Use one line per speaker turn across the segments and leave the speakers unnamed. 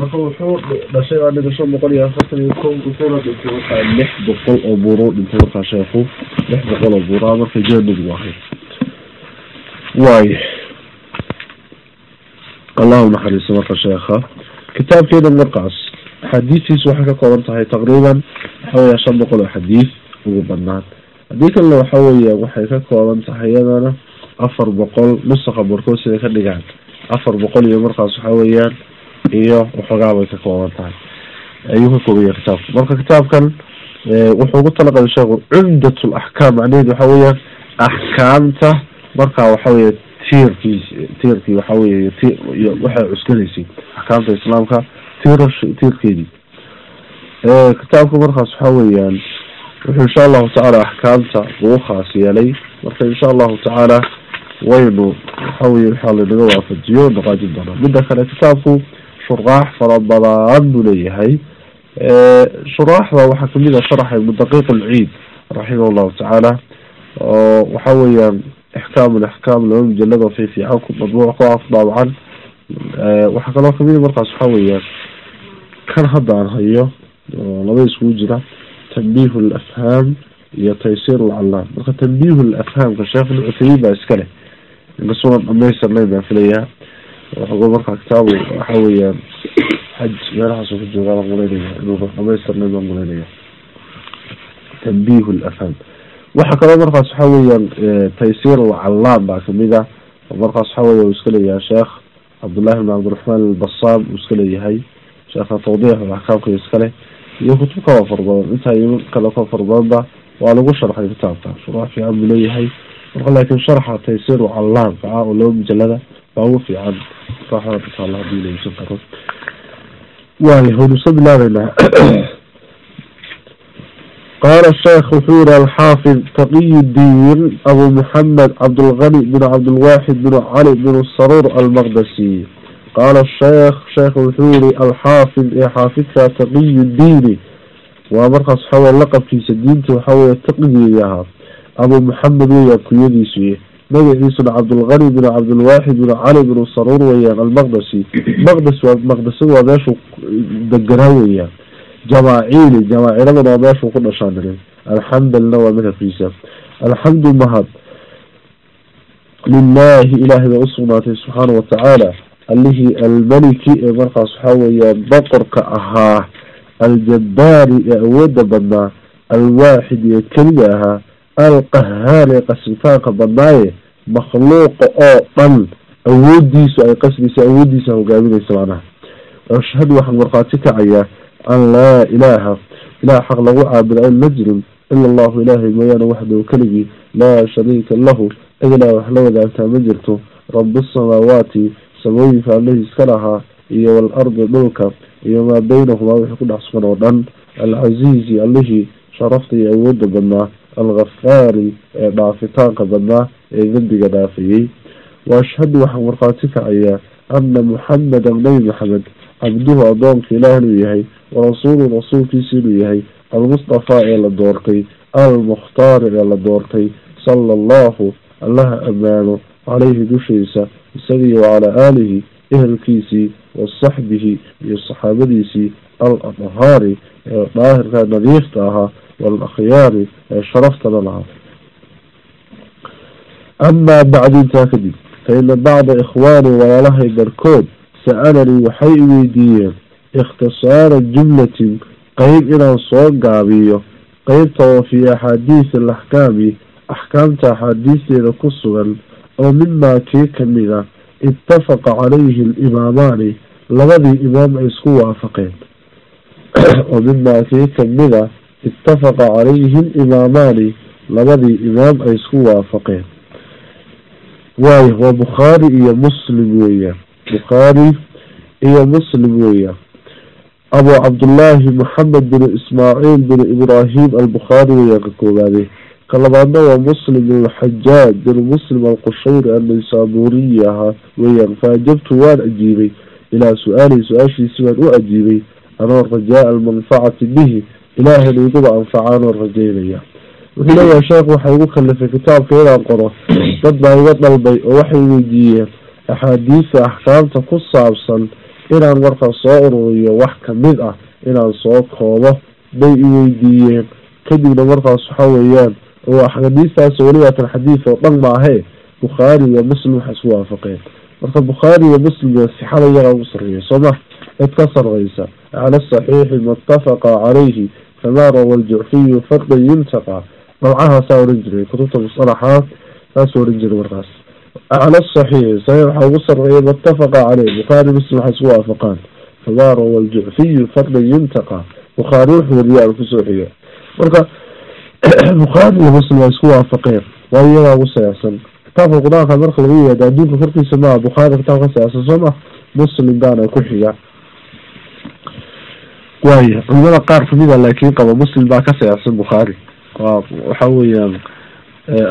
marka wuxuu dhashay waa dhigasho boqol iyo afartan iyo ko wuxuuna dhintay markaa lix boqol oo buuro dhintay markaa sheekhu lix boqol oo buuraa markay geenigu ahayd waayo allahu naxariiso marka sheekha kitaabkeeda markaas axaadiistiisu waxay ka kooban tahay taqriiban waxa weya shan boqol oo xadiis ugu badnaan haddii kalena waxa weya waxay ka kooban tahay iyadana afar boqol nusaka barkood siday ka dhigaan afar boqol iyo markaas waxa weeyaan iyo waxoogaa bay ka kooban taban ayuu ka koobaya kitaabka. Marka kitaabkan wuxuu ugu talagalay sheekhu cumdat laxkaam macnaheedu waxa weeyaan axkaamta markaa waxa weya tiirkiis tiirkii waxa weye ti waxay cuskanaysay axkaamta islaamka tiirash tiirkeedii. Kitaabka markaas waxa weeyaan wuxuu insha allahu tacaala axkaamta ugu khaas yeelay. Marka insha allahu tacaala waynu waxaweye waxaa lanaga waafajiyo noqaajin doonaa midda kale kitaabku shuraax fara badan buu leeyahay shuraaxda waxaa ka mid a sharaxa ibnu daqiiq alciid raximah llahu tacaala oo waxa weeyaan ixkaam alaxkaam laba mujalad oo fi fiican ku madbuuc ku af daabacan waxaa kaloo ka mid markaas waxa weeyaan kan hadda aan hayo oo laba iskugu jira tanbiih alafhaam iyo taysiir alcallaam marka tanbiih alafhaamka sheekh ibn cuthaymiin baa iska leh inkasuunan dhamaystirnayn baan filayaa. Waxogo markaa kitaabu waxa weeyaan xaj meelahaasuu ku joogaa baan malaynaya inuunan dhamaystirnayn baan malaynaya tanbiih alafhaam waxaa kaloo markaas waxa weeyaan taysiir alcallaam baa ka mid ah. Markaas waxa weya uu iska leeyahay sheekh cabdullahi bn cabdiraxmaan albasaam uu iska leeyahay. Sheekha tawdiix axkaamka iskale iyo kutub kaloo fara badan. Intaa iyo kale ka fara badanba waa lagu sharxay kitaabka. Shuraax fiican buu leeyahay marka laakiin sharxa taysiru callaamka ah oo laba mujalada baa ugu fiican. Raaxada insha allah haddii layisan karo. Waay waynuusa bilaabeynaa qaala sheekh wuxuu yihi alxaafid taqiyudiin abu maxamed cabdulgani bin cabdilwaaxid bin cali bin saruur almaqdasi qaala sheekh sheekh wuxuu yihi alxaafid ee xaafidka taqiyudiini waa markaas waxawey laqabkiisa diinta waxaweye taqigeedii ahaa abu maxamed weeyaan kunyadiisu y magaciisuna cabdulqani binu cabdulwaaxid bin cali binu saruur weeyaan almaqdashi maqdas waa maqdasadu waa meeshuu deganaa weeyaan. Jamaaciili jamaaciradana waa meeshuu ku dhashaanilin alxamdulna waa madhabkiisa alxamdu mahad. Lilaahi ilaahay bay usugnaatay subxaana watacaala allihii almaliki ee markaas waxaa weeyaan boqorka ahaa aljabbaari ee awoodda badnaa alwaaxid ee keliga ahaa alqahaare qasbitaanka badnaaye makhluuqa oo dhan awoodiisu ay qasraysa awoodiisa hogaaminaysa macnaha. Ashhadu waxaan markhaati kacayaa an laa ilaaha ilaah xaq lagu caabudo an jirin ila allahu ilaahay mooyaane waxdahu keligii laa shariika lahu idilaa wax la wadaagtaa ma jirto. Rabi samaawaati samooyinka allihii iska lahaa iyo walardi dhulka iyo maa baynahumaa wixii ku dhex sugan oo dhan alcasiizi allihii sharafta iyo awoodda badnaa alghafaari ee dhaafitaanka badnaa ee dembiga dhaafiyey. Waashhadu waxaan markhaati kacayaa ana muxamadan nebi maxamed cabduhu adoonka ilaah inuu yahay warasuulu rasuulkiisa inuu yahay almustafaa ee la doortay almukhtaari ee la doortay sala allahu allaha ammaano caleyhi dushiisa isagii wacalaa aalihi ehelkiisii wa saxbihi iyo saxaabadiisii al adhaari ee daahirka nadiifta ahaa. والأخيار شرفت لها أما بعد تاكدي فإن بعض إخواني ويالهي بركود سألني وحي ويديا اختصار الجملة قيب إلى صوت قابية قيب في أحاديث الأحكام أحكام أحاديث إلى قصوا ومما كيك منها اتفق عليه الإمامان لغدي إمام إسكو وافقين ومما كيك ittafaqa calayhim imaamaani labadii imaam ay isku waafaqeen waaya waa bukhaari iyo muslim weeyaan bukhaari iyo muslim weeyaan abu cabdullaahi maxamed bin ismaaciil bin ibraahim albukhaari weeyaan ka koobaade ka labaadna waa muslim alxajaaj bin muslim alqushayr annaysaabuuriyi ahaa weeyaan fa ajabtu waan ajiibay ilaa su'aalihi su'aashiisi waan u ajiibay anoo rajaa almanfacati bihi ilaahay iiguba anfacaan oo rajaynaya wuxuu leeyahay sheekh waxaa igu kalifay kitaabka inaan qoro dad baa iga dalbay oo waxay weydiiyeen axaadiista axkaamta ku saabsan inaan markaa soo ururiyo wax ka mid ah inaan soo koobo. Bay iweydiiyeen kadibna markaas waxa weeyaan oo axaadiistaas welibaatan xadiis oo dhan maahe bukhaari iyo muslim waxa isku waafaqeen. Marka bukhaari iyo muslim sixada iyagaa ugu sarreeya soo ma? Cid ka sarreysa cala saxiixi matafaqa calayhi kamaa rawa aljucfiyu farqan yuntaqa dabcahaasaa oran jiray kutubta musalaxaad saasuu oran jiray markaas cala saxiixi saxiix waxaa ugu sarreeya matafaqa caleyh bukhaari muslim waxay isku waafaqaan kamaa rawa aljucfiyu farqan yuntaqa bukhaari wuxuu wariyaa ku soo xiga marka bukhaari iyo muslim waa isku waafaqeen waa iyagaa ugu sayaxsan kitaabka qur'aanka marka laga yihaado adduunka korkiisa maaha bukhaari kitaab ka sayaxsan soo ma muslim baana ku xiga waaya culimada qaar ka mid a laakiin qaba. Muslim baa ka sayaxsan bukhaari waxa weeyaan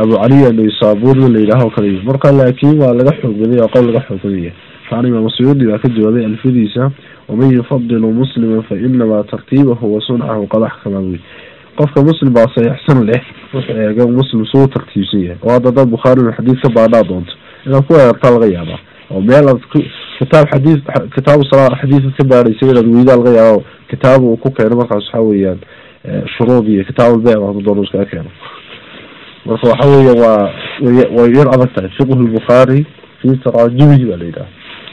abu caliya naysaburi la yidhaaho kale. Marka laakiin waa laga xoog badaya qowl laga xoog badaya kaan imaam suyuudi baa ka jawaabay alfadiisa waman yufadilu muslima fa inamaa tartiibahu wa suncahu qad axkama wy qofka muslim baa sayaxsan leh wuxuu eega muslim suu tartiibsan yahay. Oo hadda dad bukhaari xadiis ka baadhaa doonto inaad ku eegtaa laga yaabaa. Oo meel aad kitaab xadiis kitaabu sala xadiis ka baadhaysa inaad weydaa laga yaaba kitaab uu ku keeno markaas waxa weeyaan shuruud iyo kitaabulbeyc hadu doono iskaga keeno. Marka waxa weya waa way yar adag tahay. Fiqhu lbukhaari fi taraajumihi baa la yidhaha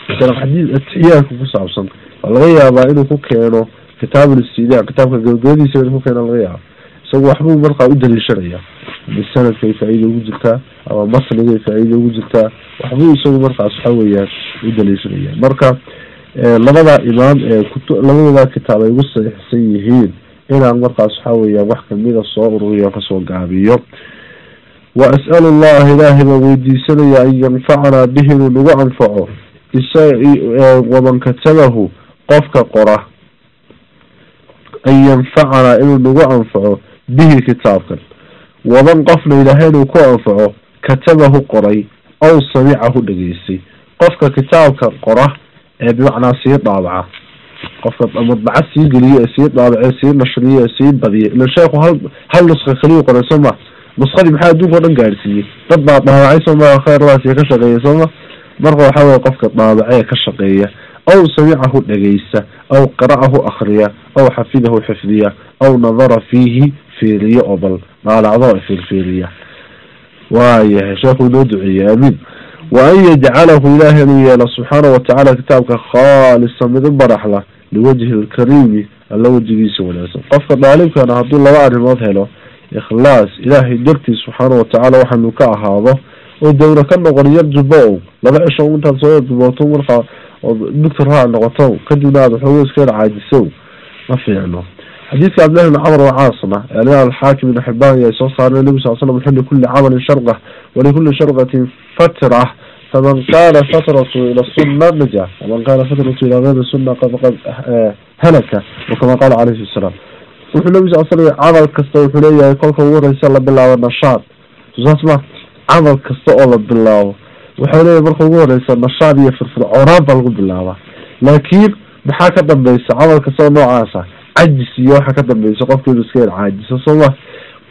masalan xadiis atixiyaadka ku saabsan waa laga yaabaa inuu ku keeno kitaab listidaa kitaabka gabagabadiisa inuu ku keeno laga yaaba isagu waxbuu markaa u daliishanaya sanadkay faa-ida ugu jirtaa ama matnigay faa-ida ugu jirtaa waxbuu isagu markaas waxa weeyaan u daliishanaya marka labada imaam ee labadooda kitaab ay ugu saxiixsan yihiin inaan markaas waxa weeyaan wax kamida soo ururiyo ka soo gaabiyo. Wa as'alu llaha ilaahay baan weydiisanaya an yanfacanaa bihi inuu nagu anfaco. Waman katabahu qofka qora. An yanfacanaa inuu nagu anfaco bihi kitaabkan. Waman qofna ilaahay inuu ku anfaco katabahu qoray aw samicahu dhegeystay qofka kitaabka qora ee bimacnaa sii dhaabaca. Qofka madbaca sii geliyo ee sii dhaabace sii nashriyo ee sii badiya ila sheekhu hal hal nuska kaliyu qoray soo ma maxaa adduunka o dhan gaadhsiiyey dad baa dhaabacay sooma kheyradaasi ka shaqeeya sooma. Marka waxa weye qofka dhaabace ee ka shaqeeya aw samicahu dhegeysta aw qara'ahu akriya aw xafidahu xifdiya aw nadara fiihi fiiriyo oo bal dhaalacdo fiirfiiriya waayahay sheekhu inoo duceeyey aamiin wa an yajcalahu ilaahay inuu yeelo subxaana watacaala kitaabka khaalisa mid u baraxla liwajhi lkariimi alla wejigiisa wanaagsan qofka dhaalibkana hadduu laba arrimood helo ikhlaas ilaahay dartiis subxaana watacaala waxaanu ka ahaado oo dawra ka noqon yar jubo laba cisho intaad soo jubooto markaa oo doctor haa noqoto kadibna aad waxooga xadiidka cabdillahi bn camr wacaasna alimaam alxaakim ibn xibaan ay soo saareen nabi sal slam wuxuu likuli camalin sharqa walikuli sharqatin fatra faman kana fatratu ila suna naja waman kana fatratu ila gayri suna faqad halaka wakama qaala calayhi salaam wuxuu nabi sal slam camal kasta wuxuu leeyahay kolka ugu horeysa la bilaabo nashaad saas ma camal kasta oo la bilaabo waxay leeyahay marka ugu horeysa nashaad iyo firfircoonaan baa lagu bilaabaa laakiin maxaa ka dambeysa camal kasta oo noocaasa cajis iyo waxa ka dambeysa qofka inuu iska yar caajiso. Sooma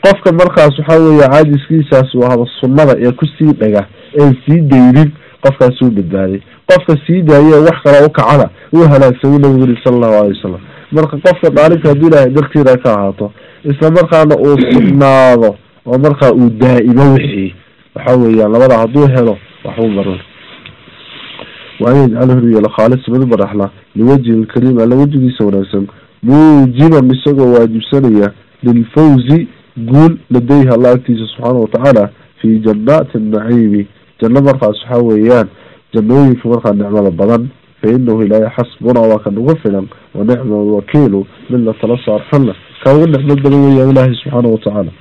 qofka markaas waxa weeye caajiskiisaas wahaba sunnada ee ku sii dhaga ee sii daynin qofkaas uu badbaaday. Qofka sii daaya wax kale u kacana uu halaagsamay nabigu yiri sala allahu alay wasalam marka qofka dhaalibka haddii ilaahay dartiina ka ahaato isla markaana uu sugnaado oo markaa uu daa'imo wixii waxa weeyaan labada hadduu helo waxbuu marin. Waan yajcalahu yeelo khaalis mid baraxla liwajhi lkariim alla wejigiisa wanaagsan muujiban isagoo waajibsanaya lilfawzi guul ladayha alla agtiisa subxaana watacaala fi janaati naciimi. Janno markaas waxa weeyaan jannooyinka markaa nicmada badan fa inahu ilaahay xasbuna waa ka nagu filan wa nicma alwakiilu mid la tala saarsanna. Ka ugu nicmad badan weeyaan ilaahay subxaana watacaala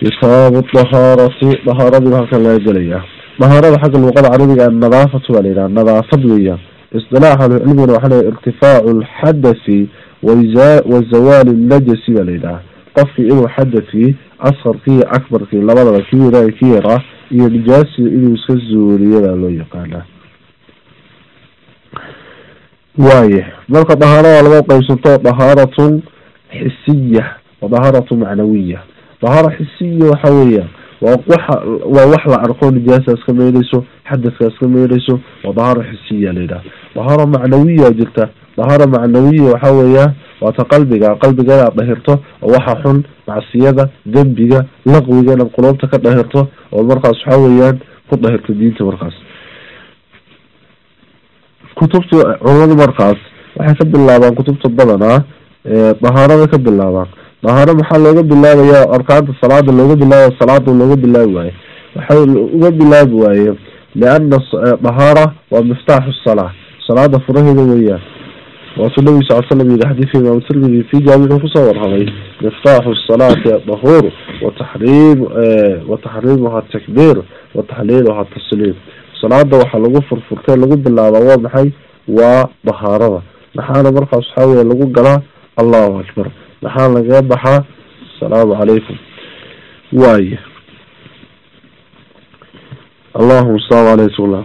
kitaabu dahaarati dahaaradii halkan laga gelayaa. Dahaarada xagga luuqada carabiga nadaafatu baa la yidhaha nadaafad weeyaan isilaax ahlucilmigana waxa leeya irtifaacu lxadasi wa zawaali najasi baa la yidhaha. Qofkii inuu xadadkii askarkii iyo akbarkii labadaba kii waraay ki yaraa iyo nijaasi inuu iska zuuriyo baa loo yaqaanaa. Waaya marka dahaarada laba qeybsanto dahaaratun xisiya wa dahaaratu macnawiya dahaara xisiya waxa weeyaan waa waxa waa wax la arko nijaasaas ka meynayso xadadka iska meerayso waa dahaaro xisiya layidhaha dahaaro macnawiya jirta dahaaro macnawiya waxa weeya waata qalbiga qalbiga inaad dhahirto oo waxa xun macsiyada dembiga laqwiga inaad qulubta ka dhahirto oo markaas waxa weeyaan ku dhahirto diinta markaas kutubta culamada markaas waxay ka bilaabaan kutubta badanaa dahaarada ka bilaabaan dahaaro maxaa looga bilaabaya arkaanta salaada looga bilaabay salaada looga bilaabi waaye waxay uga bilaabi waaye liana dahaara waa miftaaxu salaa salaada furaheeda weeyaan waatuu nabi sal slam yii xadiidka imaam tirmidi fi jaamicu ku soo warramay miftaaxu salaati dahuur wataxriim wataxriimuha takbiir wataxliiluha tasliim salaada waxaa lagu furfurtay lagu bilaabaa waa maxay waa dahaarada maxaana markaas waxaa weye lagu galaa allahu akbar maxaa lagaga baxaa asalaamu allahuma salaam aleyh sula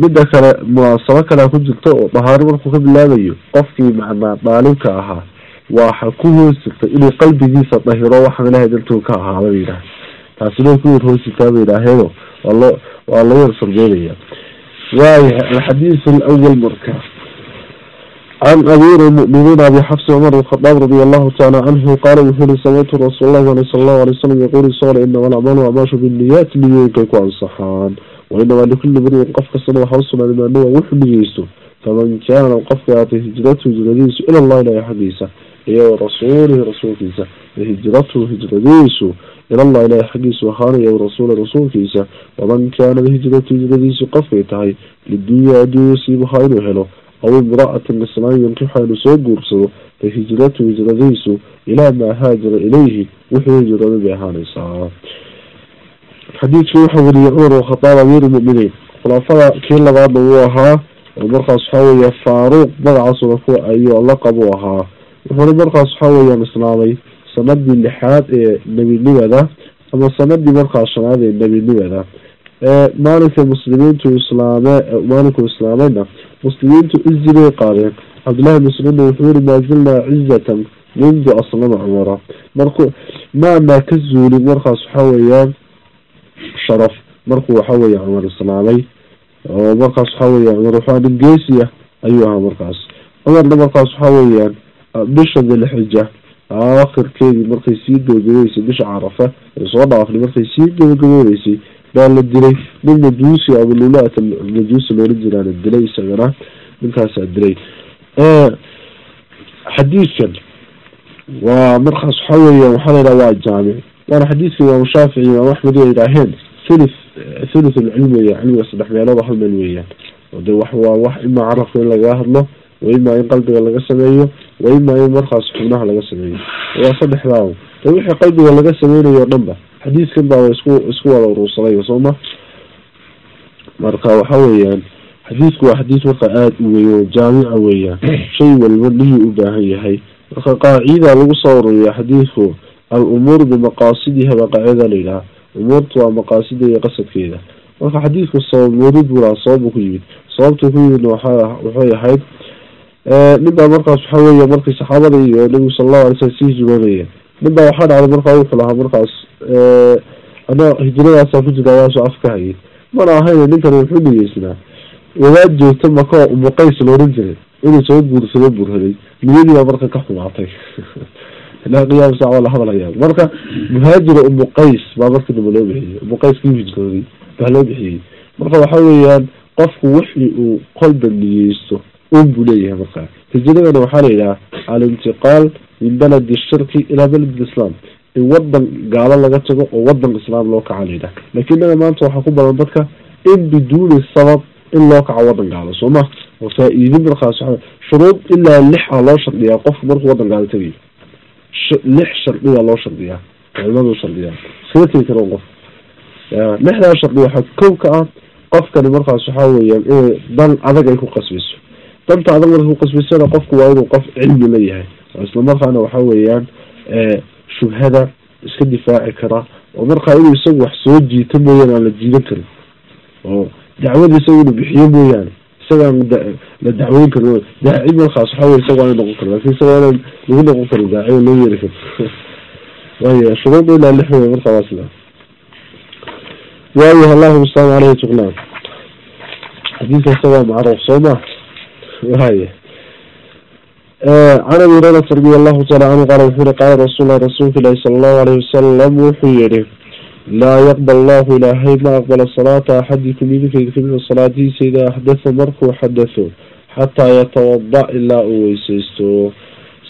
midda kale munaasabo kalea ku jirta oo dahaaro markuu ka bilaabayo qofkii macnaa daalibka ahaa waxa ku hoos jirta inuu qalbigiisa dahiro waxaan ilahay dartuu ka ahaada ba yidhaha taasina ku yar hoosirtaa ba yidhaaheedo waa loo waa loo yar sarbeynaya waaya alxadiis alawal marka can amiir lmuminiin abi xafs cumar bn radi allahu taala canhu qaala wuxuu uri samictu rasuul llahi ale sala allahu alay wasalam yaquul isagona inama alacmaalu acmaashu binniyaat niyooyinkay ku ansaxaan wainamaa likulli mriin qof kastana waxa usugnaaday maanawa wuxuu niyeysto faman kaana qofka aatay hijratu hijradiisu ila allah ilahi xaggiisa iyo warasuulihi rasuulkiisa hijratu hijradiisu ilallahi ilahi xaggiisu ahaanaya warasuuli rasuulkiisa waman kaana hijratu hijradiisu qofkay tahay lidunya aw imra'atan islaan yankixa inuu soo guursado fa hijratu hijradiisu ilaa maa haajara ilayhi wuxuu hijrooday bay ahaanaysaa xadiidku wuxuu weriyey cumar bkhadaab amiir muminiin khulaafada kii labaadna wuu ahaa markaas waxaa weya faaruuq magacaasuna ku ayuu laqab u ahaa wuxuuna markaas waxaa weyaan islaamay sanadii lixaad ee nebinimada ama sanadii markaas shanaad ee nebinimada maalinka muslimiintu islaame maalinku islaamayna muslimiintu izi bay qaadeen. Cabdillahi mascuudna wuxuu yiri maa zilnaa cizatan mundu aslama cumara marku maanaa ka zuulin markaas waxaa weeyaan sharaf. Markuu waxa weya cumar islaamay oo markaas waxa weya cumar waxaa nin geesi ah ayuu ahaa markaas. Cumarna markaas waxa weeyaan bisha dilxija akhirkeedii markay sii gabagabeysay bisha carafa soo dhaafnay markay sii gabagabeysay baa la dilay. Nin majuusi abululat majuusi loola jiraana dilay isagana. Ninkaasaa dilay. Xadiidkan waa markaas waxa weya waxaa la yidhaha waa jaamic waana xadiidka imaam shaafici imaam axmed ay yidhaaheen thuluth thuluth alcilmi weya cilmiga saddex meelood hal meel weeyaan. Oo wax waa wax imaa carabka in lagaga hadlo wa imaa in qalbiga laga sameeyo wa imaa in markaas xubnaha laga sameeyo. Waa saddexdaa de wixii qalbiga laga sameynayo o dhan xadiidkan baa isku isku wada uruursaday sooma marka waxa weeyaan xadiidku waa xadiis marka aada u weyn oo jaamica weeyaan. Shay walba niyuu u baahan yahay. Marka qaacida lagu soo ururiya xadiidku al-umuur bimaqaasidiha baa qaacida la yidhaha umuurtu waa maqaasida iyo qasadkeeda. Marka xadiidku sababmoodid buu lahaa sabab buu ku yimid. Sababtuu ku yimidna waxa waxay ahayd nin baa markaas waxa weya markii saxaabada iyo nabigu sala allahu alay slam sii hijroonayeen nin baa waxaa dhacday markaa wuxuu lahaa markaas ana hijradaasaa ku jira ayaasoo af ka hayay mana ahayn ninkan wuxuu niyeysnaa wadaad joogta maka umuqays looran jiray. Inuu soo guursado burhaday niyadii baa marka ka xumaatay. Ilaa qiyaam saac waa la hadlayaa. Marka muhaajira umu qays baa marka damba loo bixiyey. Umu qays kii hijrooday baa loo bixiyey. Marka waxa weeyaan qofku wixii uu kolba niyeysto un buu leeyahay markaa. Hijradana waxaa la yidhaha alintiqaal min baladi shirki ilaa balad islam. In wadan gaalo laga tago oo wadan islaam loo kaca la yidhaha laakiin inaga maanta waxaa ku badan dadka in biduuni sabab in loo kaco wadan gaalo. Soo ma? Oo faa-iidin markaas shuruud ilaa lix a loo shardiyaa qofku markuu wadan gaalo tagayo lix shardiyaa loo shardiyaa. Culimadu shardiyaa. Iskama tegi karo qof. Lixdaa shardi waxaa kow ka ah qofkani markaas waxaa weeyaan inay dan adag ay ku qasbiso. Danta adag markay ku qasbisana qofku waa inuu qof cilmi la yahay isla markaana waxa weeyaan shubhada iska difaaci kara oo markaa inuu isagu wax soo jiito mooyaane aan la jiidan karin oo dacwada isagu inuu bixiyo mooyaane isagaan la dacweyn karin daaci markaas waxa wey isaga waa noqon kara laakiin isaga inaan lagu noqon karin daaciya loo yeeri karo waaya shuruud ilaa lix wey markaa waa sida waayaha allahuma asalaamu aleyh tuqlaan xadiidka isagaa macruuf soo ma? Waaya can abi hurayrata radi allahu taala canhu qaala wuxuu yihi qaala rasuul lahi rasuulka ilaahi sala allahu alayh wasalam wuxuu yihi laa yaqbal allahu ilaahay ma aqbala salaata axadikum idinka kamida salaadiisa idaa axdatha markuu xadatho xataa yatawada ilaa uu weyseysto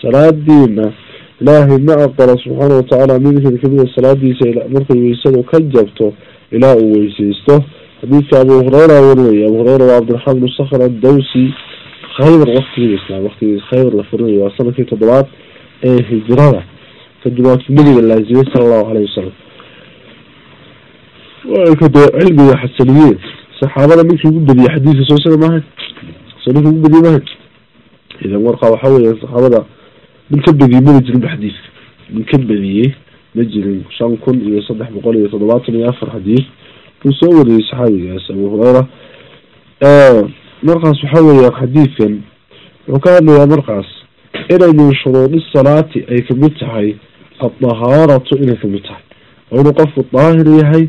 salaadiina ilaahay ma aqbalo subxaana watacaala midinka kamida salaadiisa markay weysadu ka jabto ilaa uu weyseysto xadiidka abu hureyra warinaya abu hureyra waa cabdiraxmaan bnu sakhr addawsi khaybar waktigii islaam waktigii khaybar la furinay waa sannadkii toddobaad ee hijrada kadib waa kii nabiga laazimay sala allahu aleyh wasalam kadee cilmiga xasaniyeen saxaabada ninkii ugu badiyey xadiiska soo sida maaha. Soo ninkii ugu badiyey maaha. Idan markaa waxa weya saxaabada nin ka badiyey mana jirin ba xadiiska. Nin ka badiyey ma jirin. Shan kun iyo saddex boqol iyo toddobaatan iyo afar xadiis. Buu soo wariyey saxaabigaas abu hureyra markaas waxa weeyaan xadiidkan wuxuu ka hadlayaa markaas inay min shuruudi salaati ay ka mid tahay addahaaratu inay ka mid tahay. Oo inuu qofku daahir yahay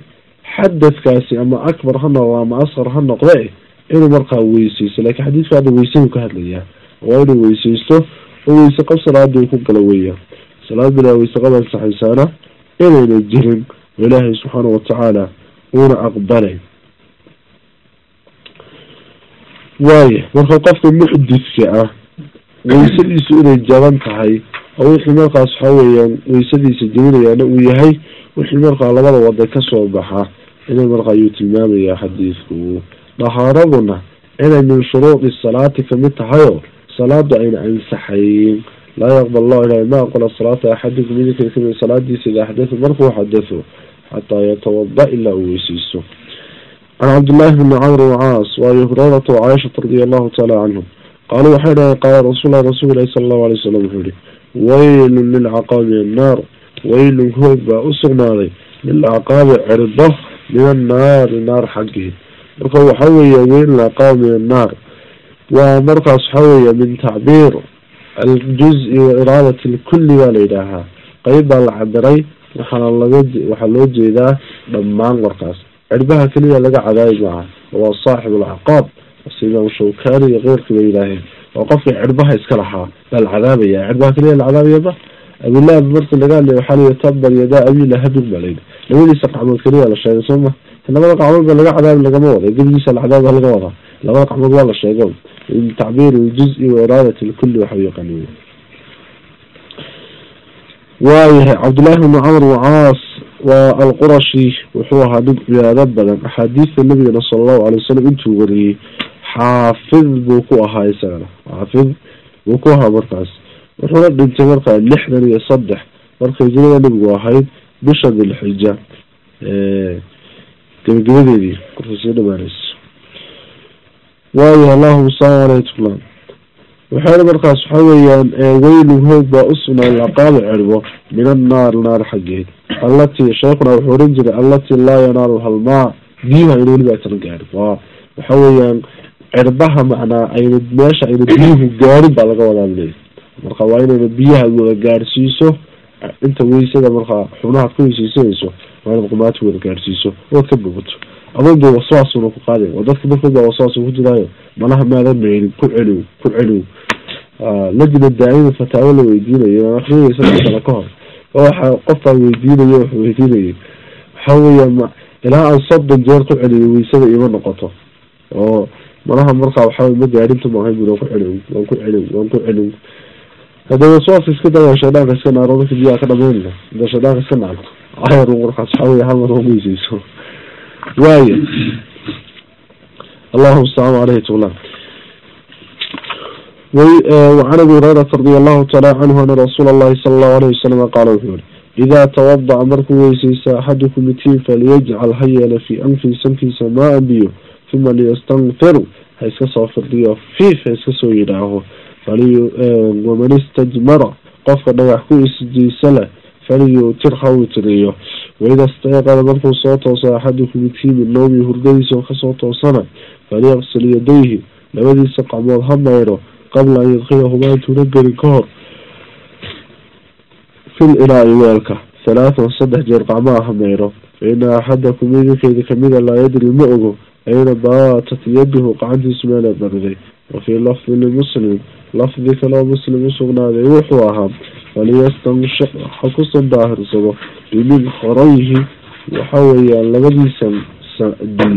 xadadkaasi ama akbar ha noqdo ama asqar ha noqde inuu markaa weyseysto laakiin xadiidka hadda weysadu ka hadlayaa. Waa inuu weyseysto oo weyse qab salaadii ku gala weeyaan. Salaad bilaa weyse qab ansaxaysaana inayna jirin oo ilaahay subxaana watacaala uuna aqbalay waaya marka qofka muxdidka ah weysadiisu inay jaban tahay oo wixii markaas waxa weeyaan weysadiisa jebinayaana uu yahay wixii markaa labada wada ka soo baxa inay markaa ayuu tilmaamayaa xadiidku dahaaraduna inay min shuruudi salaati ka mid tahayo salaadu ayna ansaxayn. Laa yaqbal allahu ilahi ma aqbala salaata axadikum idinka ka mid salaadiisa ida axdathu markuu xadatho xataa yatawada ilaa uu weyseysto can cabdillahi bni camr wacaas waayo hurayrata wacaaishata radia allahu taala canhum qaaluu waxay dhahay qaala rasuullahi rasuul ilahi sala allahu alay wasalam wuxuu yihi waylun lilcaqaabi min annaar waylun hoog baa u sugnaaday lilcaqaabi cirdo min annaari naar xaggeed marka waxa weeya weyn lilcaqaabi min annaar waa markaas waxa weeya min tacbiir aljuzi wa iraadati lkulli baa la yidhaahaa qeyb baa la cabiray waxaana laga waxaa loo jeedaa dhammaan markaas cirbaha keliya laga cadaabi maaha. Waa saaxib alcaqaab si imaam shawkani iyo keyrkii bay yidhaaheen. Oo qofkii cirbaha iska lahaa baa la cadaabaya. Cirbaha keliya la cadaabaya ma abilahab markii laga hadlay waxaa layihi taban yadaa abi lahabin baa labadiisa qacmood keliya la sheegay soo ma? Labada qacmood ba laga cadaabi lagama wada gebigiisa la cadaabi laga wadaa labada qacmood waa la sheego tacbiir ljuzi wa iraadati lkulli waxa yaqaaniy waayahay cabdullahi bni camr wacaas waa alqurashi wuxuu ahaa nin cibaado badan. Axaadiista nabigana sala allahu alay wasalam intuu wariyey xaafid buu ku ahaa isagana. Xaafid buu ku ahaa markaas. Wuxuuna dhintay markaa lixdan iyo saddex markay hijrada nabigu ahayd bisha dilxija gebagabadeedii korka sii dhamaaneysa waayo allahuma salam aleyh waxayna markaas waxa weeyaan weylu hoog baa usugnaa laqaaba cirbo min annaar naar xaggeed allatii sheekuna wuxuu oran jiray allatii laa yanaalu halmaa biyuha ayna weliba aysan gaarin waxa weeyaan cirbaha macnaa ayna meesha ayna biyuhu gaarin baa laga wadaa leey marka waa inayna biyaha wada gaarsiiso inta weysada markaa xubnahaad ku weyseysanayso waa inaad qumaati wada gaarsiiso ood ka bogato. Adoonba waswaasuna ku qaada oo dadka markood baa ku jiraayo malaha maadan meelin ku celiw ku celiw lajna daa'ima fataawo la weydiinayo akriyay saddex sano ka hor waxa qofbaa weydiinayo wax weydiinayay waxa weeya ma ilaa aan soddon jeer ku celiyo weysada ima noqoto oo malaha markaa waxa ma gaarinta maahay bui waan ku celiw waan ku celiw waan ku celiw hadda waswaas iska daa shaydaanka iska naaro dadka biyaha ka dhamaynna hada shaydaanka iska naarto ayar markaas waxa wey hal mar oo weyseyso waayo allahuma asalaamu aleyhi وعن ابي هريرة رضي الله تعالى عنه أن رسول الله صلى الله عليه وسلم قال وحول إذا توضع مركو ويسيس أحدكم متين فليجعل هيا في أنف سنك سماء بيو ثم ليستنفر هيسك صافر ليه فيف هيسك سويناه فلي ومن استجمر قف نيحكو إسجيسله فليوتر وتريه وإذا استيقظ مركو صوته أحدكم متين من نومي هرديس وخصوته صنع فليغسل يديه لودي سقع مضهم ميره qabla an yadkilahumaa intuuna gelin ka hor fil ilaa'i weelka halaatan saddex jeer qacmaha ha mayro fa ina axadakum idinkeyda kamida laa yadri ma ogo ayna baatat yaduhu gacantiisu meelay bariday wafii lafdi limuslim lafdi kaloo muslim usugnaaday wuxuu ahaa faliyastanshiq ha kusan daahirsado bimin khorayhi waxa weeyaan labadiisa dul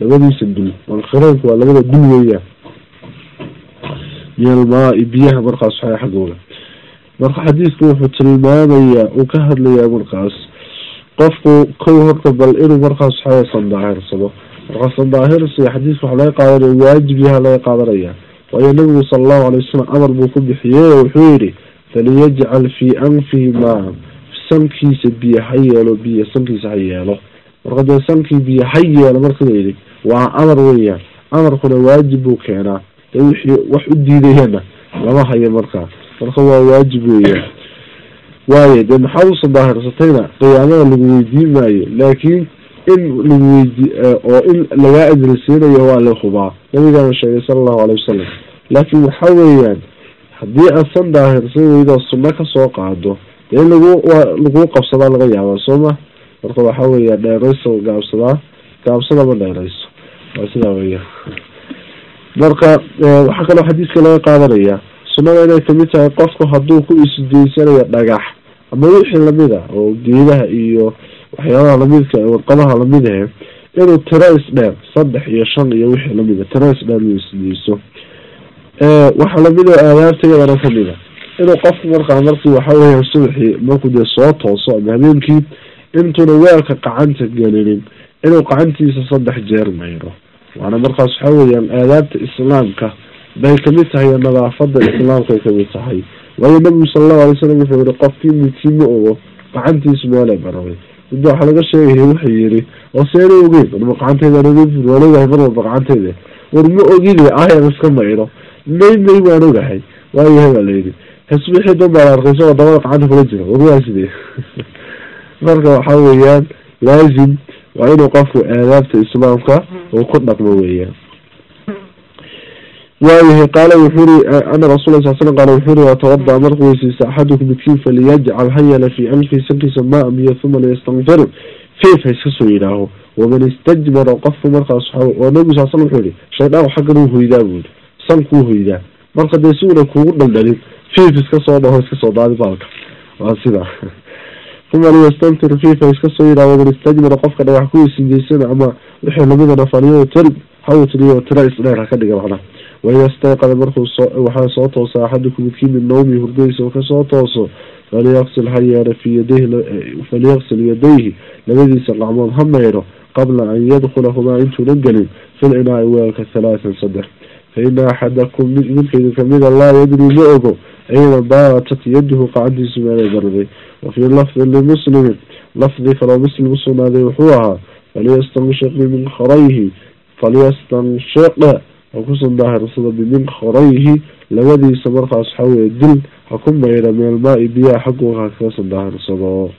labadiisa dul mankhiraynku waa labada dul weeyaan min almaai biyaha markaas waxaa xaggooda. Marka xadiidku wuxuu tilmaamayaa uu ka hadlayaa markaas qofku kow horta bal inuu markaas waxaa sandaahirsado markaa sandaahirsiga xadiidka waxaa laga qaadanaya waajib yaha laga qaadanaya. Waayo nabigu sala allahu alay wasalam amar buu ku bixiyey wuxuu yihi faliyajcal fii anfihi maa sankiisa biyo ha yeelo biyo sankiisa ha yeelo. Marka dee sankii biyo ha yeelo marka la yidhi waa amar weeyaan. Amarkuna waajib buu keenaa dee wixii wax u diidayana lama hayo markaa. Marka waa waajib weeyaan waayo dee maxaad usan daahirsatayna qiyaamada lagu weydiin maayo. Laakiin in lagu weydi oo in lagaa ajrisiinayo waa la hubaa. Nabigaana sheegay sala allahu alay wasalam laakiin waxa weeyaan haddii aad san daahirsan weydoo sunno ka soo qaado dee in lagu laguu qabsadaa laga yaabaa. Soo ma? Marka waxa weeya dheerayso gaabsadaa gaabsadama dheerayso. Waa sidaa weya marka waxaa kaloo xadiiska laga qaadanaya sunnada inay ka mid tahay qofku hadduu ku isjeysanayo dhagax ama wixii lamida oo geedaha iyo waxyaabaha lamidka warqadaha lamidahe inuu tiro isdheer saddex iyo shan iyo wixii lamida tiro isdheer uu isjeyso waxaa la mid oo aadaabta iyadana kamida inuu qofku markaa markii waxa weya subaxii markuu dee soo tooso ama habeenkii intuuna weelka gacanta gelinin inuu gacantiisa saddex jeer mayro waana markaas waxa weeyaan aadaabta islaamka bay ka mid tahay nadaafada islaamka ay ka mid tahay. Waayo nabigu sala allahu alay slam wuxuu yihi qofkii midkii ma ogo gacantiisu meelay baraway midba waxaa laga sheegaya wuxuu yihi oo seena ogeyn warma gacanteeda waan ogahay mar walba gacanteeda war ma ogide ayan iska mayro may may waan ogahay. Waayahay baa layidhi xisbixii dan baa arkay isagoo dabada gacanta kula jira war waa sidee marka waxa weeyaan laazim waa inuu qofku aadaabta islaamka uu ku dhaqmo weeyaan waayahay qaala wuxuu ri ana rasul sal slam qaala wuxuu ri watawada markuu weysiisa axadukum midkiin faliyajcal ha yeela fii anfihi sankiisa maa miyo uma liyastanfir fiif ha iska soo yidhaaho. Waman istajmara qofku markaas oo nabigu sal slam wuxuu yihi shaydaan xaggan uu hoydaa buu yihi sankuu hoydaa. Marka dee siguna kuugu dhaldhalin fiif iska soo dhaho iska soo daadi baalka. Waa sida uma liyastanfir fiif ha iska soo yidhaho waman istajmara qofka dhagax ku weysinjeysana ama wixii lamidana faliyo tir ha tiriyo tiro isdheer ha ka dhiga macnaha. Waida stayqada markuu waxaa soo toosa axadukum midkii min nawmi hurdaysa oo ka soo tooso faliyaqsil ha yeero fii yadayhi faliyaqsil yadayhi labadiisa qacmood ha mayro qabla an yadkulahumaa intuuna gelin fil inaai weelka halaatan saddex. Fa ina axadakum midkayda kamida laa yadri ma ogo ayna baatat yaduhu qacantiisu meelay bariday wafii lafdin limuslimin lafdi kaloo muslim usugnaaday wuxuu ahaa faliyastanshiq bimin kharayhi falyastanshiq ha kusan daahirsado bimin khorayhi labadiisa markaas waxaa weye dil ha ku mayra meelmaa-i biyaha xaggooda ha kasan daahirsado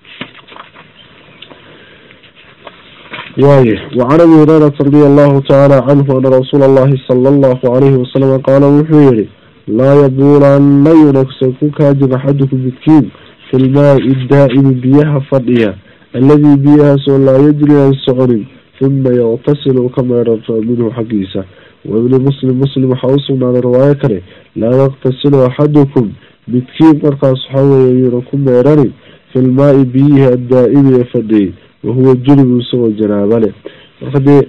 waay wacan abi hurayrata radi allahu tacaala canhu ana rasuula allahi sala allahu alayhi laa yabuulanna yunagsan ku kaajin axadukum midkiin fi lmaai daa'imi biyaha fadhiya alladii biyahaasoo laa yajri aan soconin uma yaqtasil uu ka meydhato minhu xaggiisa wabni muslim muslim waxaa usugnaaday riwaayo kale laa yaktasilu axadukum midkiin markaas waxaa weeye yuuna ku meerani fi lmaai biyihi addaa'imi ee fadhiyay wahuwa junubu isagoo janaaba leh marka dee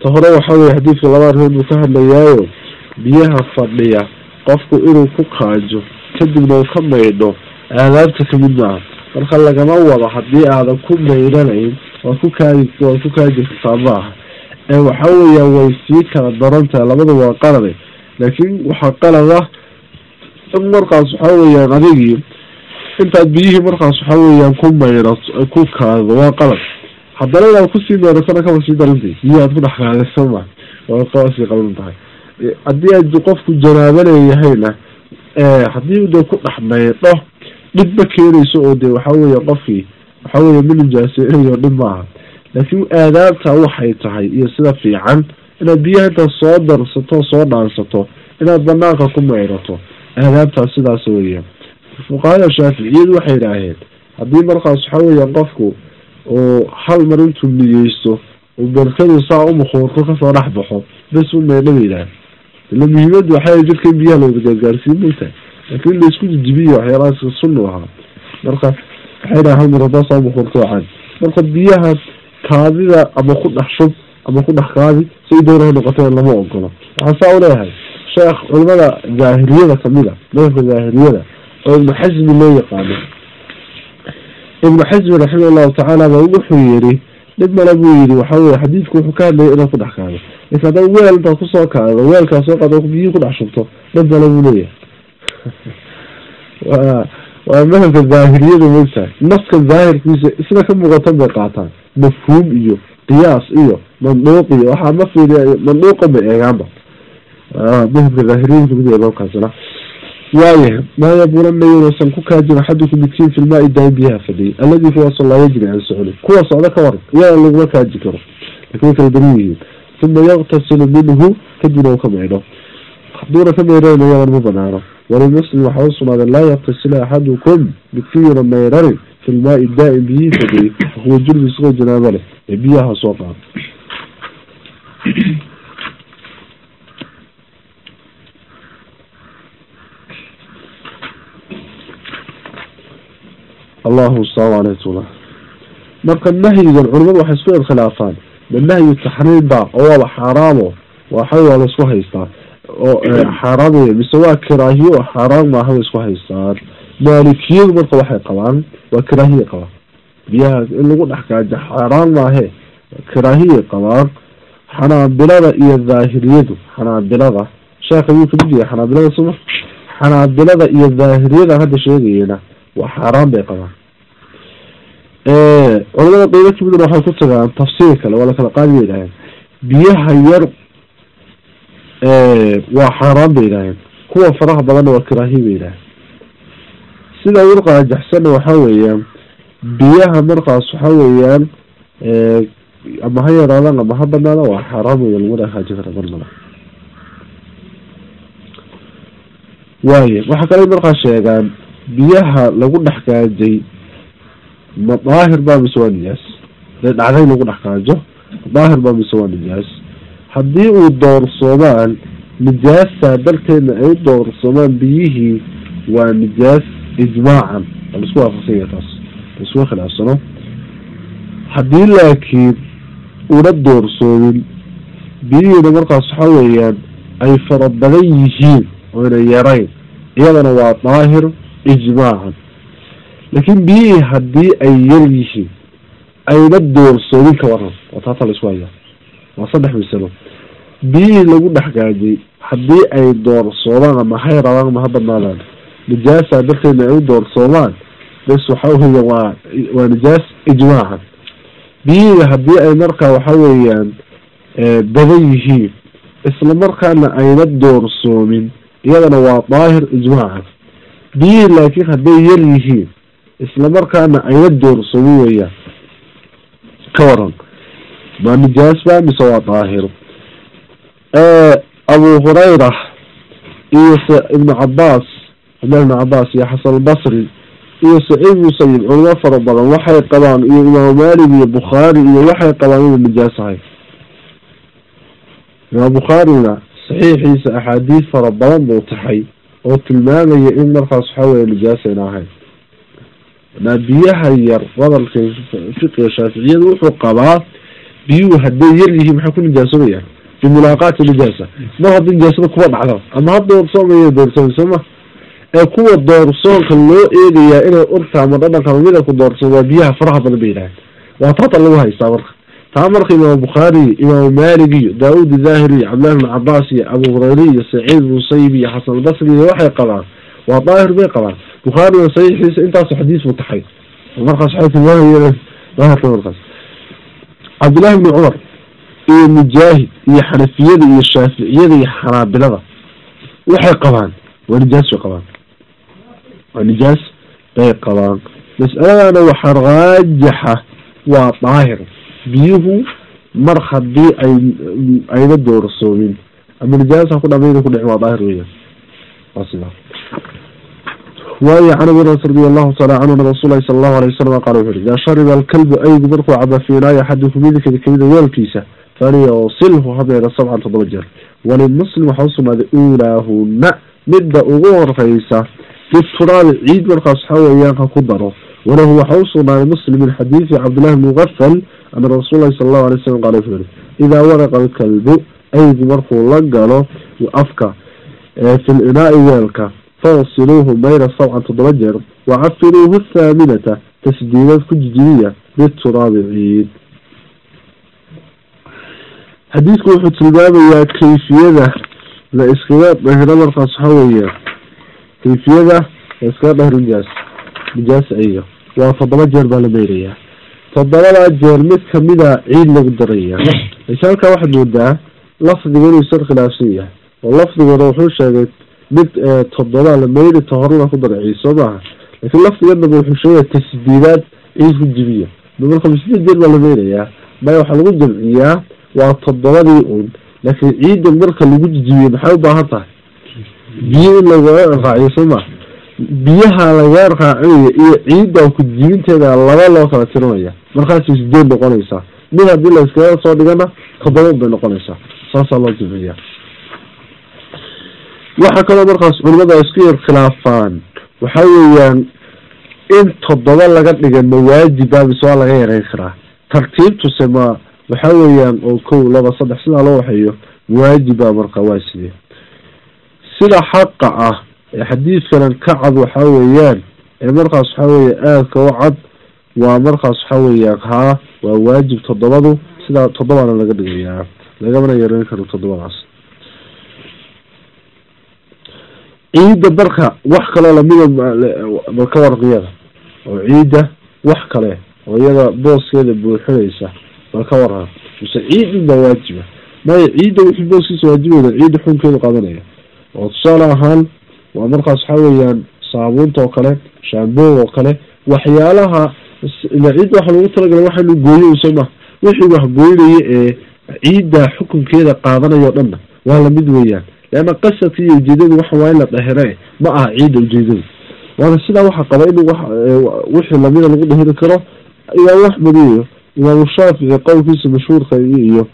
ta hore waxaa weye xadiidka laba arrimood buu ka hadlayaayo biyaha fadhiya qofku inuu ku kaajo kadibna uu ka maydho aadaabta ka mid maaha marka lagama wado haddii aadan ku maydhanayn waad ku kaadi waad ku kaaji kartaa maaha waxa weeya way sii kala daran tahay labada waa qalade laakiin waxaa qalad ah in markaas waxaa weeyaan adigii intaad biyihii markaas waxaa weeyaan ku mayrato ku kaado waa qalad. Haddana inaad ku sii mayratona kama sii darantay. Biyihi aad ku dhex kaadayso ma waa ka sii qaldan tahay haddii ad qofku janaabo leeyahayna haddii de ku dhex maydho dhib ma keenayso oo de waxa weeye qofkii waxa weeye minijaaseinayo dhib maaha laakiin aadaabta waxay tahay iyo sida fiican inaad biyaha intaad soo darsato soo dhaansato inaad banaanka ku mayrato aadaabtaas sidaas weya fuqahada shaaficiyadu waxay idhaaheen haddii markaas waxa weeyaan qofku oo hal mar intuu niyeysto oo berkadu saa umukuurto ka soo dhex baxo bes u maydha bayidhaha ila muhiimadu waxay jirka in biyaha lawada gaargaarsiin maytahay laakin la isku jijibiyo waxyaalahaas sunnu ahaa marka waxay dhaha hal mar hadaa wacan marka biyaha kaadida ama ku dhex shub ama ku dhex kaadi say doonaha noqotee lama ogolo waxaan saa uleeyahay sheekh culimada zaahiriyada ka mid a madhabka zaahiriyada oo ibnu xasmi loo yaqaano ibnu xasmi raxima allahu tacaala ba wuxuu yihi dhib male buu yihi waxa weye xadiidku wuxuu ka hadlaya inaad ku dhex kaado laakiin haddaa weel intaad ku soo kaado weelkaa soo qaado biyihii ku dhex shubto male buu leeyahay wa waa madhabka zaahiriyada mogtahay naska zaahirkiisa isna ka muuqatan bay qaataan mafhuum iyo qiyaas iyo manduuq iyo waxaa ma fiiriya manduuqa bay eegaanba madhabka zaahiriyada ka mid yahay baabkaasina waayahay maa yabulanna yuunasan ku kaajin axadukum midkiin filmaai daai biyaha fadhiyay alladii kuwaasoo laa yajri aan soconi kuwa socda ka waran iyada laguma kaaji karo laakiin kala daran yihiin uma yaktasilu minhu kadibna u ka maydho haduuna ka maydhana iyadan ma banaano walimuslim waxaa usugnaaday laa yaktasila axadukum midkiina maydhani filmaai daa'im biyihii fadhiyay huwa julbi isagoo janaabo leh ee biyaha soo qaado allahu sala aleytula marka nahyigan culimadu waxay isku inkhilaafaan ma nahyu taxriim ba oo waaba xaaraamo waxa waa la isku haystaa. Oo xaaraam wey mise waa kiraahiye oo xaaraan maaha way isku haystaan maalikiyadu marka waxay qabaan waa kiraahiye qabaan. Biyaha in lagu dhex kaajo xaaraan maahe. Kiraahiyay qabaan. Xanaabilada iyo dhaahiriyadu xanaabilada. Sheekh ayuu ka mid yahay xanaabilada suma xanaabilada iyo dhaahiriyada hadda sheegayena waa xaaraan bay qabaan culamada qeybo kamidna waxay ku tagaan tafsiir kale waa lakala qaadi bay idhaheen biyaha yar waa xaaraan bay idhaheen kuwa faraha badanna waa kiraahiya bay idhaheen sida ugu qaajaxsanna waxa weeyaan biyaha markaas waxa weeyaan ama ha yaraadaan ama ha banaada waa xaaraan wey lagu dhexaaji kara marnaba waaye waxaa kale markaa sheegaan biyaha lagu dhex kaajay ma daahir baa mise waa nijaas dee dhacday lagu dhex kaajo daahir baa mise waa nijaas haddii uu doorsoomaan nijaasta darteedna ay u doorsoomaan biyihii waa nijaas ijmaacan. Laisku waafaqsanya taas. Laisuma khilaafsano. Haddii laakiin una doorsoomin biyihiina markaas waxa weeyaan ay fara badan yihiin oyna yarayn iyadana waa daahir ijmaacan laakiin biyihii haddii ay yar yihiin ayna doorsoomin ka waran waa taata la isku hayaa waa saddex masalo biyihii lagu dhex gaajay haddii ay doorsoomaan ama hay rabaan ama ha badnaadaan. Nijaasa darteedna ay u doorsoomaan bes waxa weya waa waa nijaas ijmaacan biyihii haddii ay markaa waxa weeyaan badan yihiin isla markaana ayna doorsoomin iyadana waa daahir ijmaacan biyihii laakiin hadday yar yihiin isla markaana ayna doorsoomin weeyaan ka waran. Ma nijaas ba mise waa daahir. Abu hurayra iyo ibnu cabaas cabdillahi ibnu cabaas iyo xasan albasri iyo saciid musayib culimo fara badan waxay qabaan iyo imaamu malik iyo bukhaari iyo waxay qabaan inuu nijaas ahay imaam bukhaarina saxiixiisa axaadiis fara badan buu taxay oo tilmaamaya in markaas waxa weya nijaasayna ahayn biyaha yar wadalka fiqiga shaaficiyada wuxuu qabaa biyuhu hadday yar yihiin maxay ku nijaasobayaan bimulaaqaati nijaasa. Mar haddii nijaasada kuwa dhacdo ama ha doorsoomaya doorsoomay sooma ee kuwa doorsoonka loo eegayaa inay urta ama dhadhanka ama midabku doorsoon waa biyaha faraha badan bay yidhaaheen waa taata lagu haystaa marka. Taa marka imaam bukhaari imaamu maalik iyo daa-uud zahiri iyo cabdillahi ibn cabaas iyo abu hureyre iyo saciid musayib iyo xasan albasri iyo waxay qabaan waa daahir bay qabaan bukhaarina saxiixiisa intaasoo xadiis buu taxay markaas markaas cabdillahi ibni cumar iyo mujaahid iyo xanafiyada iyo shaaficiyada iyo xanaabilada waxay qabaan waa nijaas bay qabaan. Waa nijaas bay qabaan. Mas'aladana waxaa raajixa waa daahir. Biyuhu mar haddii ay ayna doorsoomin ama nijaasa ku dhamayna ku dhicin waa daahir weeyaan waayo can abi hurayra radi allahu taala canhu ana rasuul lahi sala allahu alay wasalam qaala wuxu uhi idaa shariba alkalbu aygu markuu caba fiinaaya axadikum midinkeeda kamida weelkiisa falyasilhu habeena sabcan toddoba jeer walimuslim waxaa usugnaaday uulaahuna midda ugu horeysa bituraabi ciid markaas waxaa weeyaan ku daro walahu waxaa usugnaaday muslim min xadiidi cabdillahi mugafal ana rasuul lahi sala allahu alay wasalam qaala wuxuu yihi idaa waraqa alkalbu aygu markuu la galo afka fi linaai weelka fawsiluuhu mayra sabcan toddoba jeer wacafiruuhu thaaminata tasdiidad ku jijibiya bituraabi ciid xadiidku wuxuu tilmaamayaa kayfiyada la iskaga dhahiro markaas waxaa weeya kayfiyada la iskaga dhahiro nijaas nijaas ciyo waa toddoba jeer baa la meyrayaa toddobadaa jeer mid kamida ciid lagu daraya halkaa waxaad moodaa lafdiga inuusan khilaafsan yahay oo lafdigooda wuxuu sheegay mid toddoba la meyri ta horena ku soo maaha. Laakiin lafdiga dambe wuxuu sheegaya tasdiidaad ciid ku jibiya marka sideed jeer baa la meyrayaa maya waxaa lagu jamciyaa waa toddobadii un laakiin ciidda marka lagu jijibiye maxay u baahan tahay? Biyo in laga raaciyo soo maa biyaha laga raacinaya iyo ciidda ku jibinteeda laba loo kala tirinaya markaasay sideed noqonaysaa mid haddii la iskaga soo dhigana toddoba bay noqonaysaa saasaa loo jimciya waxaa kaloo markaas culimada isku yar khilaafaan. Waxa weeyaan in toddoba laga dhiga ma waajiba mise waa laga yareyn karaa. Tartiibtuse ma waxa weeyaan oo kow laba saddex sidaa loo waxeeyo waajiba marka waa sidee. Sida xaqa ah ee xadiidkanan ka cad waxa weeyaan ee markaas waxa weeye aadka u cad waa markaas waxa weeyaan haa waa waajib toddobadu sidaa toddobana laga dhigayaa. Lagamana yareyn karo toddobadaas ciidda marka wax kaloo lamida ka warqiyada oo ciidda wax kale oo iyada booskeeda buuxinaysa bal ka waran mise ciid baa waajiba maya ciidda wixii booskiisa waajibayda ciidda xunkeedu qadanaya oo tusaale ahaan waa markaas waxa weeyaan saabuunta oo kale shaamboog oo kale waxyaalaha ila ciidda waxa lagu talagalay waxaanu gooyo soo wixii wax gooynaya ee ciidda xukunkeeda qaadanaya o dhanna waa la mid weeyaan leanna qasadka iyo ujeedadu waxa waa in la dhahire ma aha ciidda ujeedadu waana sidaa waxa qaba in wixii lamida lagu dhahiri karo. Imaam axmed iyo imaamu shaafici qowlkiisa mashhuurka iyo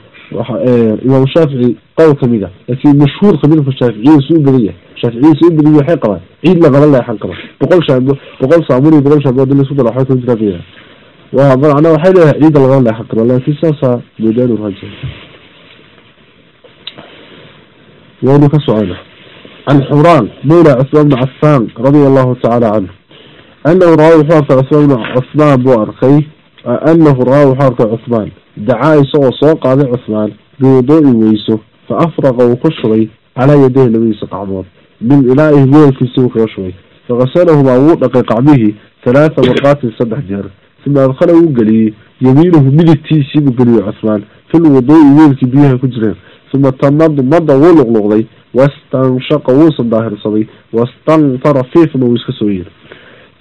imaamu shaafici qowl kamida laakiin mashhuurka midabka shaaficiyada suu badan yahay. Shaaficiyada suu badan yahay waxay qabaan. Ciid lagala leexan karo boqol shaambo boqol saamun iyo boqol shaambo haddii la isku daro waxay jiraa waa macnaa waxay leedahay ciidda lagala leexan karo. Laakiin saasaa moodaan raja waynu ka socona can xumraan mawla cusmaan bn cafaan radia allahu tacaala canhu anahu raa wuxuu arkay cusmaan cusmaan buu arkay anahu raa wuxuu arkay cusmaan dacaa isagoo soo qaaday cusmaan biwadoo-i weyso fa afraqa wuu ku shubay calaa yadayhi labadiisa qacmood min ilaa'ihi weelkiisi wuu kaga shubay faqasalahumaa wuu dhaqay qacmihii halaatha marqaatin saddex jeer uma adkhala wuu geliyey yamiinuhu midigtiisii buu geliyey cusmaan fil wadoo-i weelkii biyaha ku jireen uma tamad mada wuu luqluqday wastanshaqa wuusan daahirsaday wastantara fiifna wuu iska soo yiri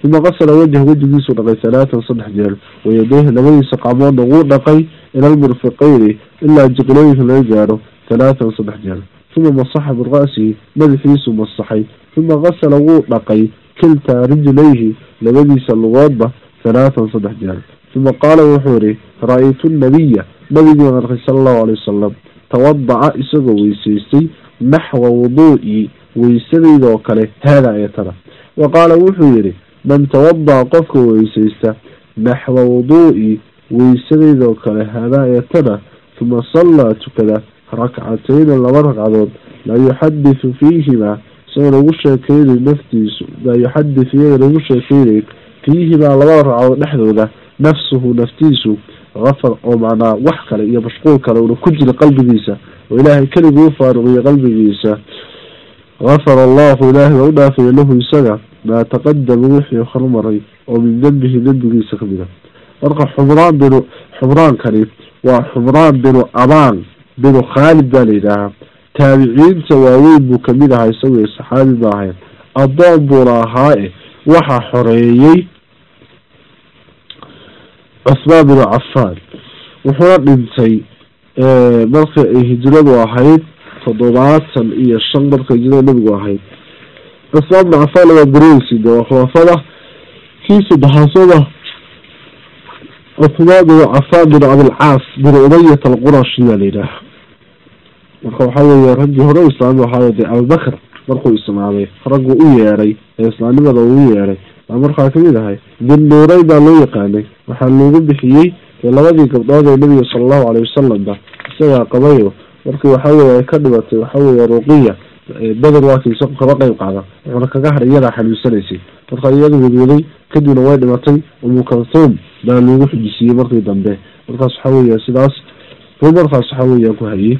uma qasala wajha wejigiisuu dhaqay halaatan saddex jeer wayadeyhi labadiisa qacmoodna wuu dhaqay ila lmirfiqeyni ilaa jiqlooyinka laga gaaro halaatan saddex jeer uma masaxa bira'sihi madaxiisuu masaxay uma qasala wuu dhaqay kiltaa rijlayhi labadiisa lugoodba halaatan saddex jeer uma qaala wuxuu yihi ra'aytu nabiya nabigiian arkay sala allahu alay wasalam tawadaca isagoo weysaystay naxwa wuduu'i weysadeydoo kale haada ayatana wa qaala wuxuu yihi man tawadaca qofka weysaysta naxwa wuduu'i weysadeydoo kale haada ayatana uma sallaa tukada rakcatayna laba ragcadood laa yuxadisu fiihimaa isagoo lagu sheekeynayn naftiisu laa yuxadis iyaga lagu sheekeynayn fiihimaa labada ragcadood dhexdooda nafsuhu naftiisu afar oo macnaa wax kale iyo mashquul kale una ku jira qalbigiisa oo ilaahay keliguu faaruqiyo qalbigiisa gafara allahu ilaahay baa u dhaafaya lahu isaga maa taqadama wixii hormaray oo min dembihi dembigiisa ka mid a marka xumraan binu xumraankani waa xumraan binu abaan binu khaalid baa la yidhaahaa taabiciinta waaweyn buu ka mid ahaa isagu saxaabi ma ahayn addoon buuna ahaa e waxaa xoreeyey cusmaan binu cafaan wuxuuna dhintay marka ay hijradu ahayd toddobaatan iyo shan marka hijrada nabigu ahayd. Cusmaan bn cafaan waa gareysi de waa khilaafada kii saddexaasada cusmaan bin cafaan bin abilcaas bin umayat alqurashi baa la yidhaaha marka waxaa weeye raggii hore u islaamay waxaa de abubakr markuu islaamay raggu u yeedhay ee islaamnimada uu yeedhay baa markaa ka mid ahay dinnuureyn baa loo yaqaanay. Waxaa loogu bixiyey labadii gabdhood ee nabiga sala allahu aleyh wasalamba isagaa qabayo. Markii waxa weye ay ka dhibatay waxa weye ruqiya beder waakii kaba qeyb qaada wuxuuna kaga hadhay iyadaa xanuunsanaysay. Marka iyada wadwaday kadibna way dhimatay umu baa loogu xujisiiyey markii dambe. Markaas waxa weya sidaas buu markaas waxa weya ku hayay.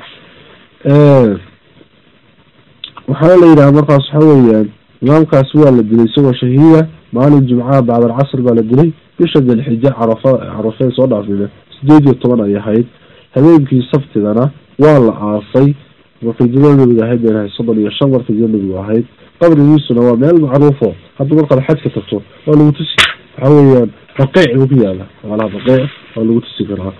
Waxaana la yidhaha markaas waxa weeyaan imaamkaas waa la dilay isagoo shahiida maalin jumcaha bacd alcasr baa la dilay. Bisha dilxija carafa carafee soo dhaafina sideed iyo toban ay ahayd. Habeenkii sabtidana waa la aasay markaydada nabiga ahayd bay ahayd soddon iyo shan markaydada nabigu ahayd. Qabrigiisuna waa meel macruufo. Hadda markaad xajka tagto waa lagu tusi waxa weeyaan baqiic buu ku yaalla magaalaha baqiic waa lagu tusi karaa.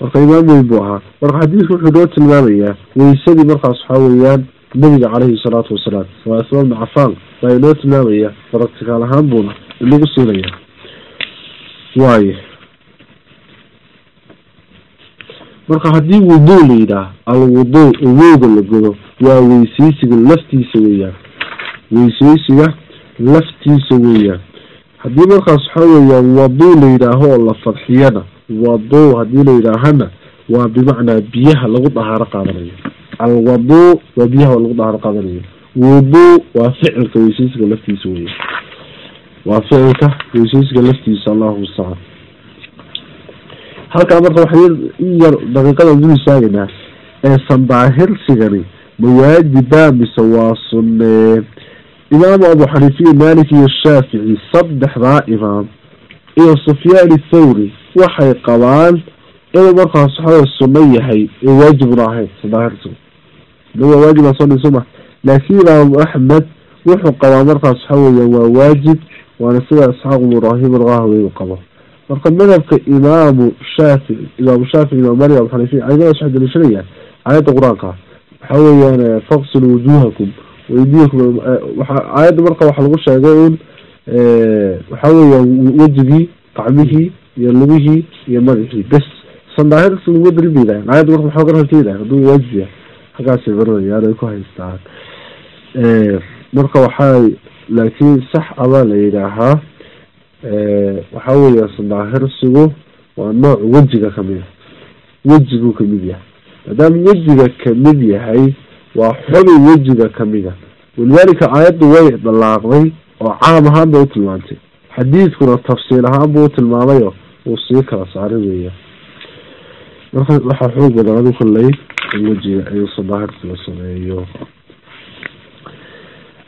Marka imaam weyn buu ahaa. Marka xadiidka wuxuu noo tilmaamayaa weysadii markaas waxaa weeyaan nabiga caleyhi salaatu wasalaam. Waa ismaan bn cafaan. Baa inoo tilmaamaya baractikaal ahaan buuna inagu siinaya. Waayo marka haddii wudu la yidhaah alwudu wowga la godo waa weyseysiga laftiisa weeyaan. Weyseysiga laftiisa weeyaan. Haddii markaas waxaa weeyaan wadu la yidhaaho oo la fadxiyana wadu haddii la yidhaahana waa bimacnaa biyaha lagu dahaaro qaadanayo alwadu waa biyaha lagu dahaaro qaadanayo wudu waa ficilka weyseysiga laftiisa weya waa ficilka weyseysiga laftiisa allahu mustacaan halkaa marka waxay in yar daqiiqadan dul istaageynaa ee sandaahirsigani mawaajiba mise waa sunnee imaamu abu xaniifiya malik iyo shaafici saddexdaa imaam. Iyo sufyaan ithawri waxay qabaan inuu markaas waxawey sunno yahay ee waajibna ahayn sandaahirsigu waa waajibaa soo suma laakiin imaamu axmed wuxuu qabaa markaas waxa weya waa waajib waana sida isxaaq ibnu ibraahim alqahwi uu qabo. Marka madhabka imaamu shaafici imaamu shaafici imaam malik abu xaniifiya aimadaas waxay daliishanayaan aayadda qur'aanka waxa weeyaan faqsilu wujuhakum weydiyakum aayadda marka waxa lagu sheegay un waxa weeyaan wejigii qacmihii iyo lugihii iyo madaxii bes sandaahirsi uma darin bay yidhahan aayadda marka maxaa ka rartaydahay hadduu waajib yahay halkaasay baranayaan ay ku haystaan. Marka waxaa laakiin sax abaa la yidhaahaa waxa weya sandaahirsigu waa nooc wejiga ka mid a wejiguu ka mid yahay. Maadaama wejiga ka mid yahay waa xubin wejiga kamida walidaalika aayaddu way dalaaqday oo caam ahaan bay utilmaantay xadiidkuna tafsiil ahaan buu utilmaamayo uu sii kala saaray weya marka waxaa xoog badan adu kolley wejiga ayuu sandaahirsiga sameeyo.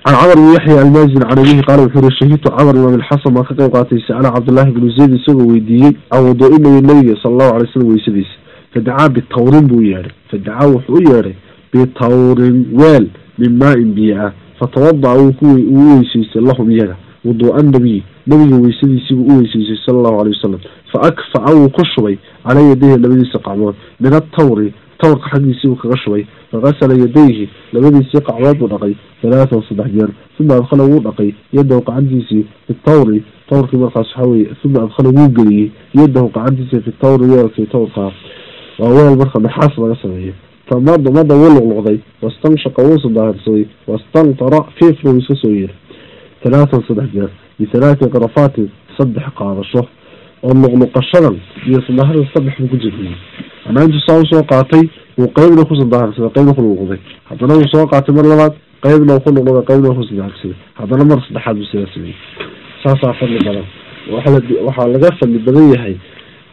Can camr bn yaxya almaazin can abihi qaala wuxuu yihi shahidtu camr imaam ilxasan baa ka qeyb qaatay sa'ala cabdullaahi bnu zayd isagoo weydiiyey can wuduui nabi nabiga sala allahu alay slam weysadiisa. Fadacaa bitawrin buu yeedhay fadacaa wuxuu u yeedhay bitawrin weel min maa-in biyo ah fatawadaca uu u weyseystay lahum iyaga. Wuduu'a nabiy nabiga weysadiisiibuu u weyseystay sala allahu alay wasalam fa akfaca wuu ku shubay calaa yadayhi labadiisa qacmood min atawri tawrka xaggiisiibuu kaga shubay fakasala yadayhi labadiisii qacmood buu dhaqay halaatan saddex jeer uma adkhala wuu dhaqay yadahu qacantiisii fi tawrkii markaas waxaa weye uma adkhala wuu geliyey yadahu qacantiisii fi tawri weelkii tawrkaa waa weel marka naxaas laga sameeyo famada mada wuu luqluqday wastanshaqa wuu sandaahirsaday wastantara fiifna wuu iska soo yeeray halaatan saddex jeer bihalaati qarafaatin saddex qaadasho oo luqluqashadan iyo sandaahirda saddex buu ku jiriyey anaa intuu saa u soo qaatay wuu qeybna ku sandaahirsaday qeybna ku luqluqday haddana wuu soo qaatay mar labaad qeybna ku luqluqday qeybna ku sandaahirsaday haddana mar saddexaad buu sidaa saasaa fadli badan. Waxaa laga fadli badan yahay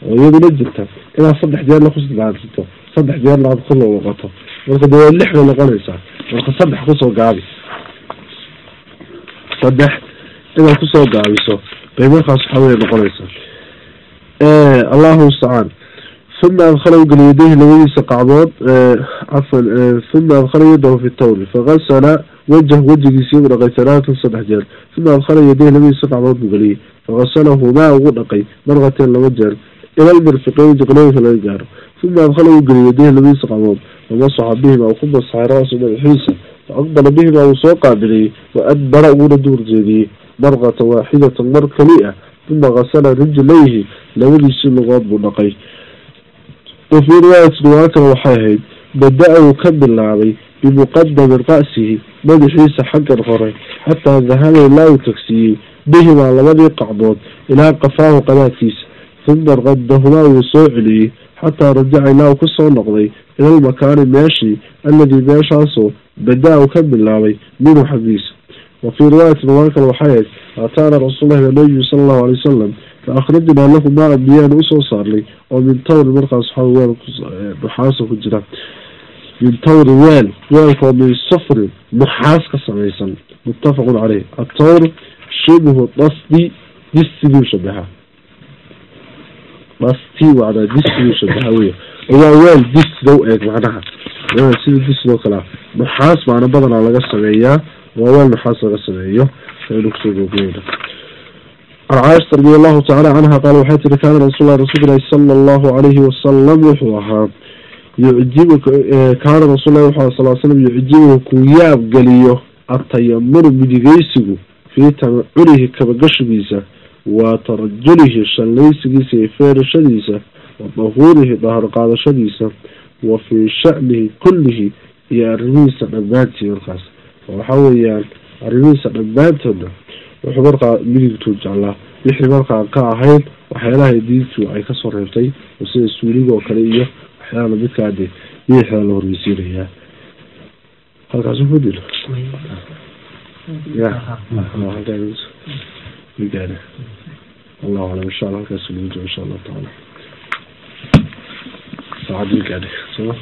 oo iyaduna jirta inaad saddex jeerna ku sandaahirsato saddex jeerna aad ku luqluqato marka de waa lix bay noqonaysaa. Marka saddex ku soo gaabi. Saddex inaad ku soo gaabiso bay markaas waxaa wey noqonaysaa. Allahu mustacaan uma adkhala ugeliy yadayhi labadiisa qacmood cafan uma adkhala yadahu fi tawri fakasala wajah wejigiisii buu dhaqay halaatan saddex jeer uma adkhala yadayhi labadiisa qacmood buu geliyey fakasalahu ugu dhaqay markateen laba jeer ila lmirfiqeyn jiqlooyinka laga gaaro uma adkhala uu geliyay yadayhi labadiisa qacmood famasaxa bihima ku masaxay ra-su madaxiisa faaqbala bihima wuu soo qaabilay wa adbara uuna duur jeediyey marqata waaxidatan mar keli-a uma kasala rijlayhi labadiisii lugood buu dhaqay wa fii riwaayati riwaayo kale waxay ahayd bada-a ka bilaabay bimuqadami ra'sihi madaxiisa xaggan hore xataa dahaba ilaa uu tagsiiyey bihimaa labadii qacdood ilaa qafaahu qadaadkiisa uma radahumaa wuu soo celiyey xataa rajaca ilaa ku soo noqday ila lmakaani meeshii alladii meeshaasoo bada-a ka bilaabay minhu xaggiisa wa fii riwaayati kale waxay ahayd aataana rasuulahi nabiyu sala allahu alay wasalam fa akhrajnaa lahu maa biyaan u soo saarnay oo min tawri markaas waxaa weel nuxaasa ku jira min tawri weel weelkoo min sufrin nuxaas ka samaysan muttafaqun caleyh atawr shibhu dasdi distiguu shabaha dasti macnaa distiguu shabaha wey waa weel disida u eeg macnaha sida disidoo kalea nuxaas macna badanaa laga sameeyaa waa weel nuxaas laga sameeyo aynu ku soo googeyna can caaisha radi allahu tacala canha qaal waxay tiri kaana rasuul rasuul ilahi sala allahu calayhi wasalam wuxuu ahaa yucjib kaana rasuul wuxuu sal slam yucjibuhu kuu yaab geliyo atayamunu midigeysigu fii tamacunihi kabagashigiisa wa tarajulihi shallaysigiisa iyo feerashadiisa wa dahuurihi dahar qaadashadiisa wa fii sha'nihi kullihi iyo arrimihiisa dhammaantii wuxuu markaa midigtuu jeclaa wixii markaa ka ahayn waxyaalaha diintu ay ka soo reebtay sida suuliga oo kale iyo waxyaala lamidkaade bidixdaa la horgeysiinayaa halkaas kudil allahu alam insha alla halkaas lagu jiro insha allahu tacaala saacadii gaari soma